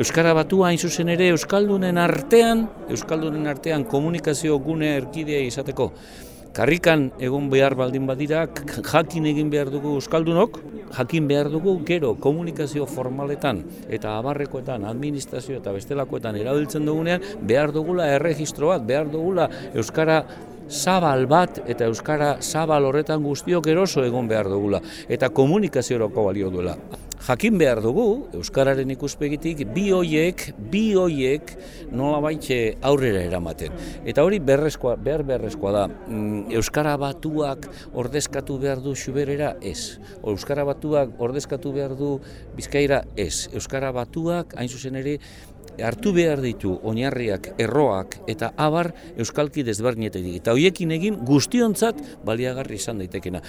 Euskara batua hain zuzen ere Euskaldunen artean, Euskaldunen artean komunikazio gune erkidea izateko. Karrikan egon behar baldin badira, jakin egin behar dugu Euskaldunok, jakin behar dugu gero komunikazio formaletan eta abarrekoetan, administrazio eta bestelakoetan erabiltzen dugunean, behar dugula erregistro bat, behar dugula Euskara zabal bat eta Euskara zabal horretan guztiok eroso egon behar dugula eta komunikaziorako balio duela. Jakin behar dugu, Euskararen ikuspegitik, bi hoiek, bi hoiek nola baitxe aurrera eramaten. Eta hori berrezkoa, behar beharrezkoa da, mm, Euskara batuak ordezkatu behar du xuberera, ez. Euskara batuak ordezkatu behar du bizkaira, ez. Euskara batuak, hain zuzen ere, hartu behar ditu oinarriak, erroak eta abar euskalki desbernietetik. Eta hoiekin egin guztiontzat baliagarri izan daitekena.